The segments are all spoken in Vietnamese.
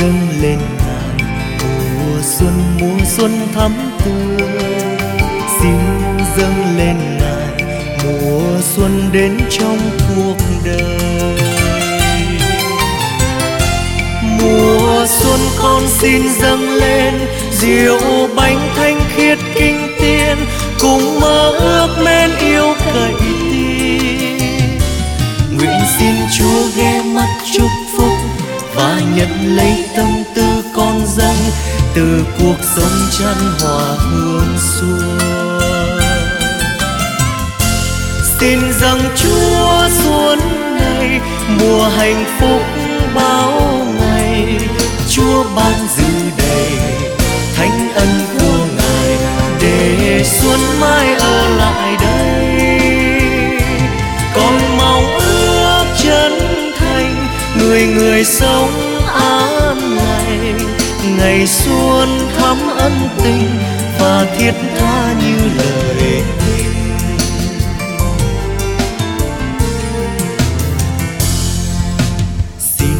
dâng lên ngài mùa xuân mùa xuân thắm tươi. Xin dâng lên ngài mùa xuân đến trong cuộc đời. Mùa xuân con xin dâng lên rượu bánh thanh khiết kinh tiên, cùng mơ ước men yêu cậy tin. Nguyện xin chúa ghé mắt chúc phúc và nhận lấy tâm tư con dân từ cuộc sống chan hòa hương xuân xin rằng chúa xuân này mùa hạnh phúc bao ngày. Chúa ban dư đầy thánh ân của ngài để xuân mai ấm người người sống an lành, ngày xuân thắm ân tình và thiết tha như lời xin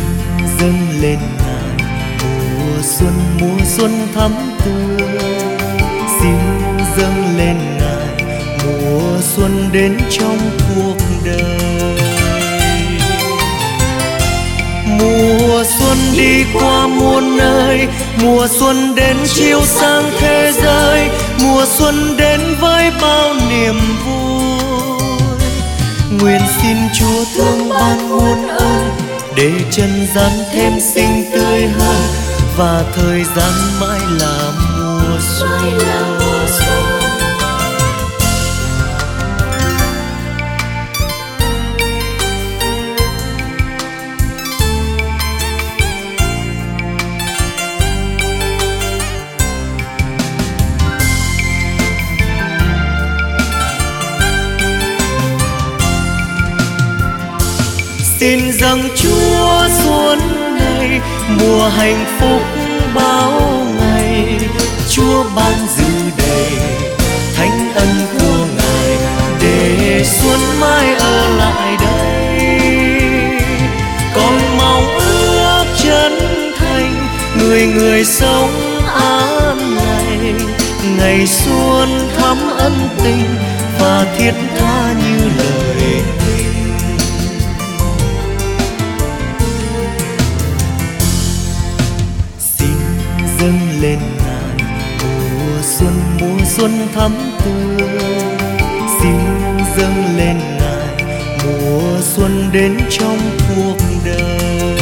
dâng lên ngài mùa xuân mùa xuân thắm tươi. Xin dâng lên ngài mùa xuân đến trong cuộc đời mùa xuân đi qua muôn nơi, mùa xuân đến chiếu sang thế giới, mùa xuân đến với bao niềm vui. Nguyện xin chúa thương ban muôn ơn, để chân gian thêm xinh tươi hơn, và thời gian mãi là mùa xuân. Tin rằng chúa xuân này mùa hạnh phúc bao ngày. Chúa ban dư đầy thánh ân của ngài để xuân mai ở lại đây. Con mong ước chân thành người người sống an lành. Ngày xuân thắm ân tình và thiết tha như lời dâng lên ngài mùa xuân mùa xuân thắm tươi, xin dâng lên ngài mùa xuân đến trong cuộc đời.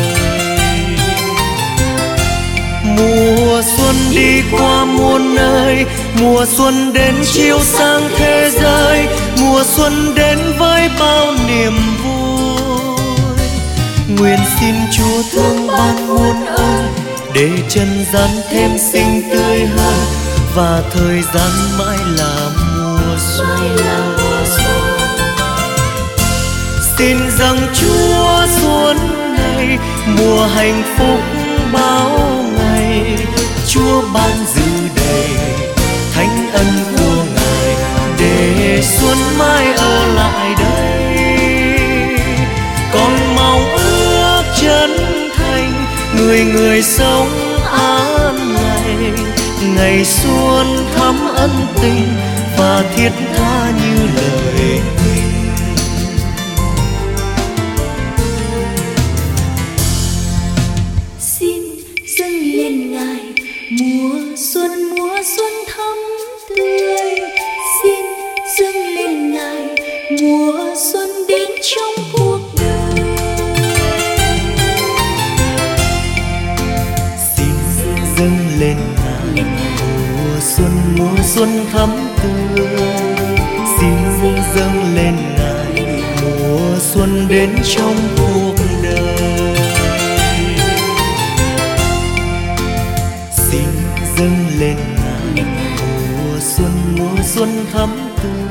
Mùa xuân đi qua muôn nơi, mùa xuân đến chiếu sang thế giới. Mùa xuân đến với bao niềm vui. Nguyện xin chúa thương ban muôn để chân gian thêm xinh tươi hơn và thời gian mãi là mùa xuân. Xin dâng chúa xuân này mùa hạnh phúc bao ngày chúa ban người người sống an lành, ngày xuân thắm ân tình và thiết tha như lời dâng lên ngài mùa xuân mùa xuân thắm tươi, xin dâng lên ngài mùa xuân đến trong cuộc đời. Xin dâng lên ngài mùa xuân mùa xuân thắm tươi.